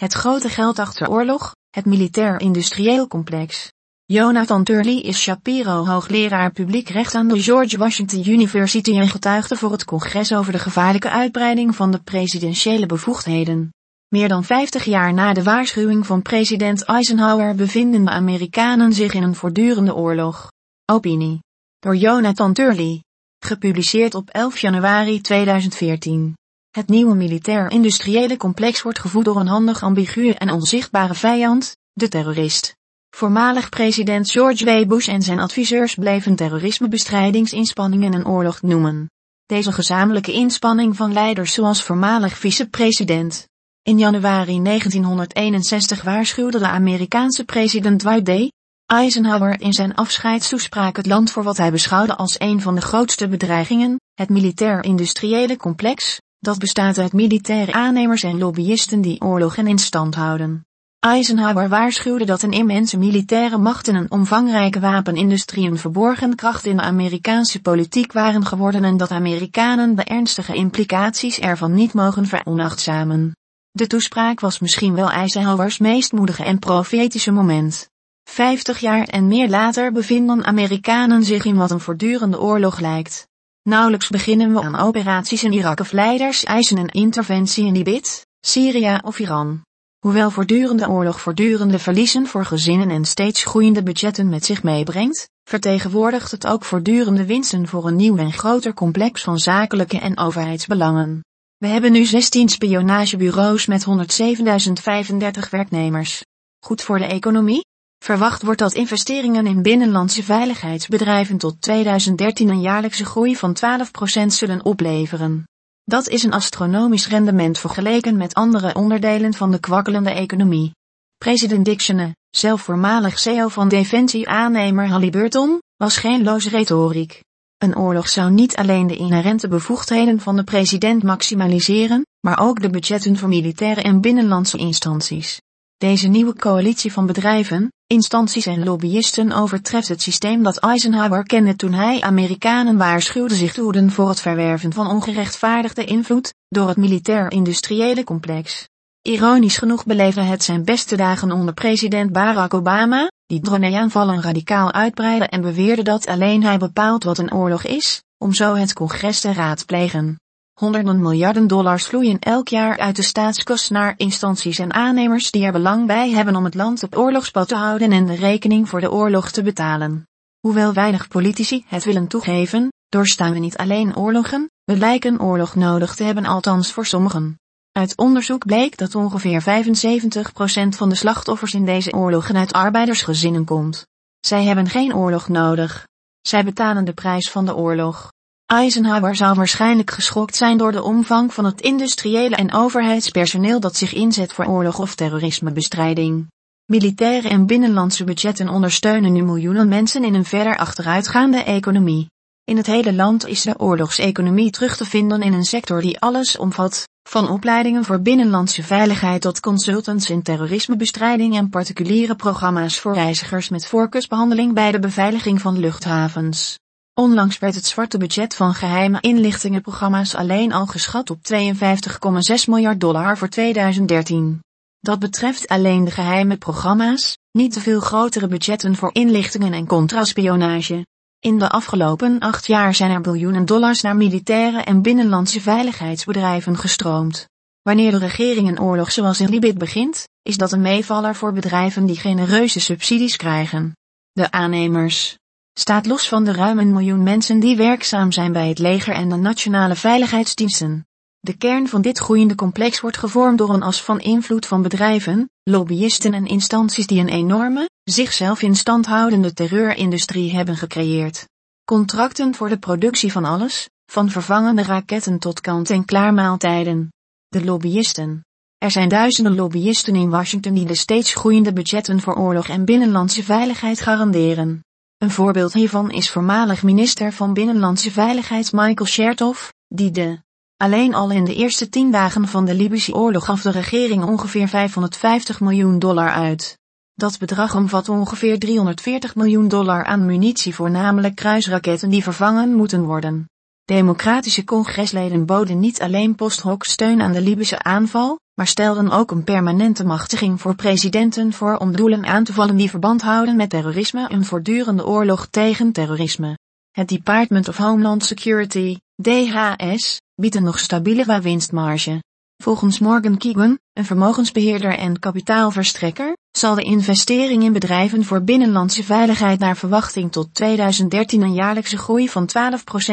Het grote geld achter oorlog, het militair-industrieel complex. Jonathan Turley is Shapiro hoogleraar publiek recht aan de George Washington University en getuigde voor het congres over de gevaarlijke uitbreiding van de presidentiële bevoegdheden. Meer dan 50 jaar na de waarschuwing van president Eisenhower bevinden de Amerikanen zich in een voortdurende oorlog. Opinie. Door Jonathan Turley. Gepubliceerd op 11 januari 2014. Het nieuwe militair-industriële complex wordt gevoed door een handig ambiguë en onzichtbare vijand, de terrorist. Voormalig president George W. Bush en zijn adviseurs bleven terrorismebestrijdingsinspanningen een oorlog noemen. Deze gezamenlijke inspanning van leiders zoals voormalig vicepresident. In januari 1961 waarschuwde de Amerikaanse president Dwight D. Eisenhower in zijn afscheidstoespraak het land voor wat hij beschouwde als een van de grootste bedreigingen, het militair-industriële complex, dat bestaat uit militaire aannemers en lobbyisten die oorlogen in stand houden. Eisenhower waarschuwde dat een immense militaire macht en een omvangrijke wapenindustrie een verborgen kracht in de Amerikaanse politiek waren geworden en dat Amerikanen de ernstige implicaties ervan niet mogen veronachtzamen. De toespraak was misschien wel Eisenhowers meest moedige en profetische moment. Vijftig jaar en meer later bevinden Amerikanen zich in wat een voortdurende oorlog lijkt. Nauwelijks beginnen we aan operaties in Irak of leiders eisen een interventie in Libië, Syrië of Iran. Hoewel voortdurende oorlog voortdurende verliezen voor gezinnen en steeds groeiende budgetten met zich meebrengt, vertegenwoordigt het ook voortdurende winsten voor een nieuw en groter complex van zakelijke en overheidsbelangen. We hebben nu 16 spionagebureaus met 107.035 werknemers. Goed voor de economie? Verwacht wordt dat investeringen in binnenlandse veiligheidsbedrijven tot 2013 een jaarlijkse groei van 12% zullen opleveren. Dat is een astronomisch rendement vergeleken met andere onderdelen van de kwakkelende economie. President Dixon, zelf voormalig CEO van Defensie-aannemer Halliburton, was geen loze retoriek. Een oorlog zou niet alleen de inherente bevoegdheden van de president maximaliseren, maar ook de budgetten voor militaire en binnenlandse instanties. Deze nieuwe coalitie van bedrijven, instanties en lobbyisten overtreft het systeem dat Eisenhower kende toen hij Amerikanen waarschuwde zich te hoeden voor het verwerven van ongerechtvaardigde invloed door het militair-industriële complex. Ironisch genoeg beleefde het zijn beste dagen onder president Barack Obama, die droneaanvallen radicaal uitbreidde en beweerde dat alleen hij bepaalt wat een oorlog is, om zo het congres te raadplegen. Honderden miljarden dollars vloeien elk jaar uit de staatskas naar instanties en aannemers die er belang bij hebben om het land op oorlogspad te houden en de rekening voor de oorlog te betalen. Hoewel weinig politici het willen toegeven, doorstaan we niet alleen oorlogen, we lijken oorlog nodig te hebben althans voor sommigen. Uit onderzoek bleek dat ongeveer 75% van de slachtoffers in deze oorlogen uit arbeidersgezinnen komt. Zij hebben geen oorlog nodig. Zij betalen de prijs van de oorlog. Eisenhower zou waarschijnlijk geschokt zijn door de omvang van het industriële en overheidspersoneel dat zich inzet voor oorlog of terrorismebestrijding. Militaire en binnenlandse budgetten ondersteunen nu miljoenen mensen in een verder achteruitgaande economie. In het hele land is de oorlogseconomie terug te vinden in een sector die alles omvat, van opleidingen voor binnenlandse veiligheid tot consultants in terrorismebestrijding en particuliere programma's voor reizigers met voorkeursbehandeling bij de beveiliging van luchthavens. Onlangs werd het zwarte budget van geheime inlichtingenprogramma's alleen al geschat op 52,6 miljard dollar voor 2013. Dat betreft alleen de geheime programma's, niet de veel grotere budgetten voor inlichtingen en contraspionage. In de afgelopen acht jaar zijn er biljoenen dollars naar militaire en binnenlandse veiligheidsbedrijven gestroomd. Wanneer de regering een oorlog zoals in Libië begint, is dat een meevaller voor bedrijven die genereuze subsidies krijgen. De aannemers, staat los van de ruim een miljoen mensen die werkzaam zijn bij het leger en de nationale veiligheidsdiensten. De kern van dit groeiende complex wordt gevormd door een as van invloed van bedrijven, lobbyisten en instanties die een enorme, zichzelf in stand houdende terreurindustrie hebben gecreëerd. Contracten voor de productie van alles, van vervangende raketten tot kant-en-klaar maaltijden. De lobbyisten. Er zijn duizenden lobbyisten in Washington die de steeds groeiende budgetten voor oorlog en binnenlandse veiligheid garanderen. Een voorbeeld hiervan is voormalig minister van Binnenlandse Veiligheid Michael Chertoff, die de alleen al in de eerste tien dagen van de Libische oorlog gaf de regering ongeveer 550 miljoen dollar uit. Dat bedrag omvat ongeveer 340 miljoen dollar aan munitie voornamelijk kruisraketten die vervangen moeten worden. Democratische congresleden boden niet alleen post hoc steun aan de Libische aanval, maar stelden ook een permanente machtiging voor presidenten voor om doelen aan te vallen die verband houden met terrorisme een voortdurende oorlog tegen terrorisme. Het Department of Homeland Security, DHS, biedt een nog stabielere winstmarge. Volgens Morgan Keegan, een vermogensbeheerder en kapitaalverstrekker, zal de investering in bedrijven voor binnenlandse veiligheid naar verwachting tot 2013 een jaarlijkse groei van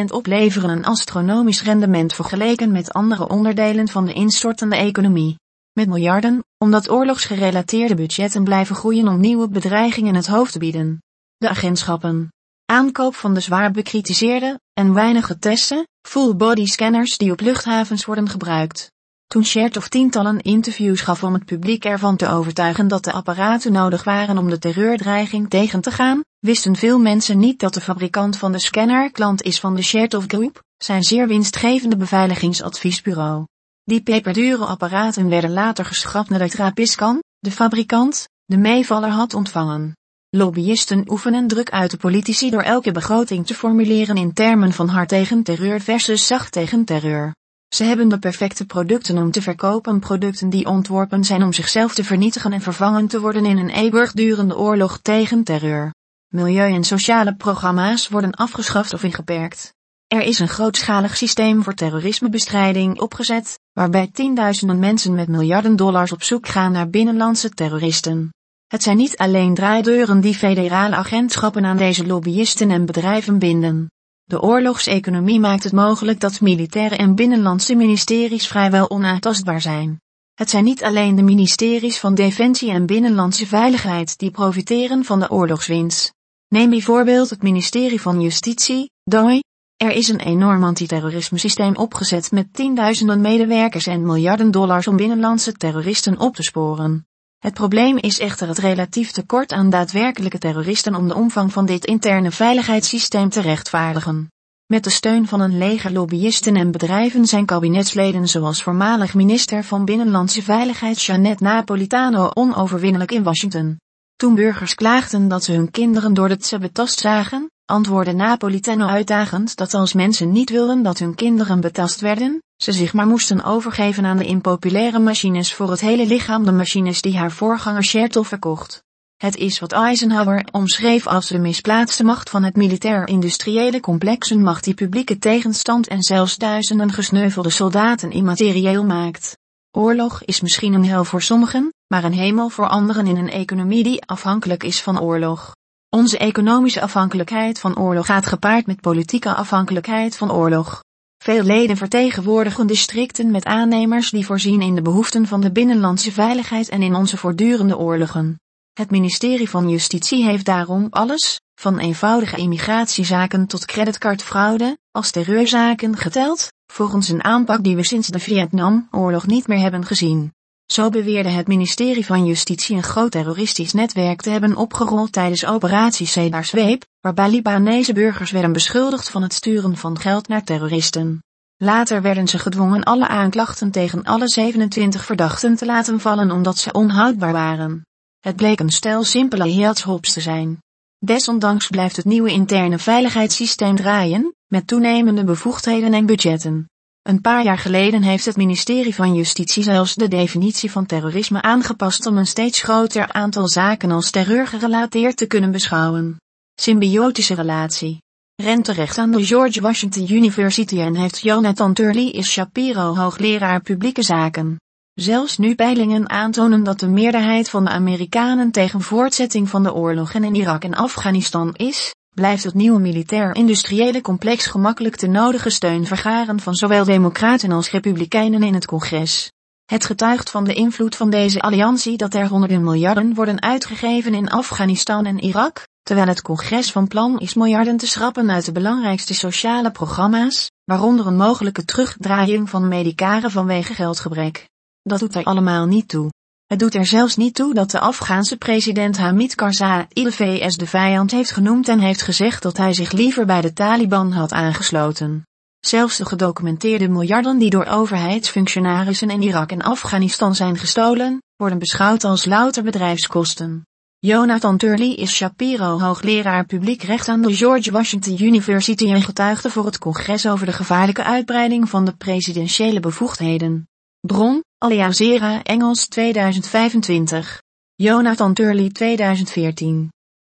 12% opleveren een astronomisch rendement vergeleken met andere onderdelen van de instortende economie. Met miljarden, omdat oorlogsgerelateerde budgetten blijven groeien om nieuwe bedreigingen het hoofd te bieden. De agentschappen. Aankoop van de zwaar bekritiseerde, en weinig geteste, full-body scanners die op luchthavens worden gebruikt. Toen Chertoff tientallen interviews gaf om het publiek ervan te overtuigen dat de apparaten nodig waren om de terreurdreiging tegen te gaan, wisten veel mensen niet dat de fabrikant van de scanner klant is van de Chertoff Group, zijn zeer winstgevende beveiligingsadviesbureau. Die peperdure apparaten werden later geschrapt nadat Trapiscan, de fabrikant, de meevaller had ontvangen. Lobbyisten oefenen druk uit de politici door elke begroting te formuleren in termen van hard tegen terreur versus zacht tegen terreur. Ze hebben de perfecte producten om te verkopen, producten die ontworpen zijn om zichzelf te vernietigen en vervangen te worden in een eeuwigdurende oorlog tegen terreur. Milieu- en sociale programma's worden afgeschaft of ingeperkt. Er is een grootschalig systeem voor terrorismebestrijding opgezet, waarbij tienduizenden mensen met miljarden dollars op zoek gaan naar binnenlandse terroristen. Het zijn niet alleen draaideuren die federale agentschappen aan deze lobbyisten en bedrijven binden. De oorlogseconomie maakt het mogelijk dat militaire en binnenlandse ministeries vrijwel onaantastbaar zijn. Het zijn niet alleen de ministeries van Defensie en Binnenlandse Veiligheid die profiteren van de oorlogswinst. Neem bijvoorbeeld het ministerie van Justitie, DOI. Er is een enorm antiterrorisme systeem opgezet met tienduizenden medewerkers en miljarden dollars om binnenlandse terroristen op te sporen. Het probleem is echter het relatief tekort aan daadwerkelijke terroristen om de omvang van dit interne veiligheidssysteem te rechtvaardigen. Met de steun van een leger lobbyisten en bedrijven zijn kabinetsleden zoals voormalig minister van Binnenlandse Veiligheid Janet Napolitano onoverwinnelijk in Washington. Toen burgers klaagden dat ze hun kinderen door de betast zagen, antwoordde Napolitano uitdagend dat als mensen niet wilden dat hun kinderen betast werden, ze zich maar moesten overgeven aan de impopulaire machines voor het hele lichaam de machines die haar voorganger Chertoff verkocht. Het is wat Eisenhower omschreef als de misplaatste macht van het militair-industriële complex een macht die publieke tegenstand en zelfs duizenden gesneuvelde soldaten immaterieel maakt. Oorlog is misschien een hel voor sommigen, maar een hemel voor anderen in een economie die afhankelijk is van oorlog. Onze economische afhankelijkheid van oorlog gaat gepaard met politieke afhankelijkheid van oorlog. Veel leden vertegenwoordigen districten met aannemers die voorzien in de behoeften van de binnenlandse veiligheid en in onze voortdurende oorlogen. Het ministerie van Justitie heeft daarom alles, van eenvoudige immigratiezaken tot creditcardfraude, als terreurzaken geteld, volgens een aanpak die we sinds de Vietnamoorlog niet meer hebben gezien. Zo beweerde het ministerie van Justitie een groot terroristisch netwerk te hebben opgerold tijdens operatie Cedar Zweep, waarbij Libanese burgers werden beschuldigd van het sturen van geld naar terroristen. Later werden ze gedwongen alle aanklachten tegen alle 27 verdachten te laten vallen omdat ze onhoudbaar waren. Het bleek een stel simpele headshops te zijn. Desondanks blijft het nieuwe interne veiligheidssysteem draaien, met toenemende bevoegdheden en budgetten. Een paar jaar geleden heeft het ministerie van Justitie zelfs de definitie van terrorisme aangepast om een steeds groter aantal zaken als terreur gerelateerd te kunnen beschouwen. Symbiotische relatie. Renterecht aan de George Washington University en heeft Jonathan Turley is Shapiro hoogleraar publieke zaken. Zelfs nu peilingen aantonen dat de meerderheid van de Amerikanen tegen voortzetting van de oorlogen in Irak en Afghanistan is, blijft het nieuwe militair-industriële complex gemakkelijk de nodige steun vergaren van zowel democraten als republikeinen in het congres. Het getuigt van de invloed van deze alliantie dat er honderden miljarden worden uitgegeven in Afghanistan en Irak, terwijl het congres van plan is miljarden te schrappen uit de belangrijkste sociale programma's, waaronder een mogelijke terugdraaiing van medicaren vanwege geldgebrek. Dat doet er allemaal niet toe. Het doet er zelfs niet toe dat de Afghaanse president Hamid Karzai de VS de vijand heeft genoemd en heeft gezegd dat hij zich liever bij de Taliban had aangesloten. Zelfs de gedocumenteerde miljarden die door overheidsfunctionarissen in Irak en Afghanistan zijn gestolen, worden beschouwd als louter bedrijfskosten. Jonathan Turley is Shapiro hoogleraar publiek recht aan de George Washington University en getuigde voor het congres over de gevaarlijke uitbreiding van de presidentiële bevoegdheden. Bron, Al Jazeera Engels 2025. Jonathan Turley 2014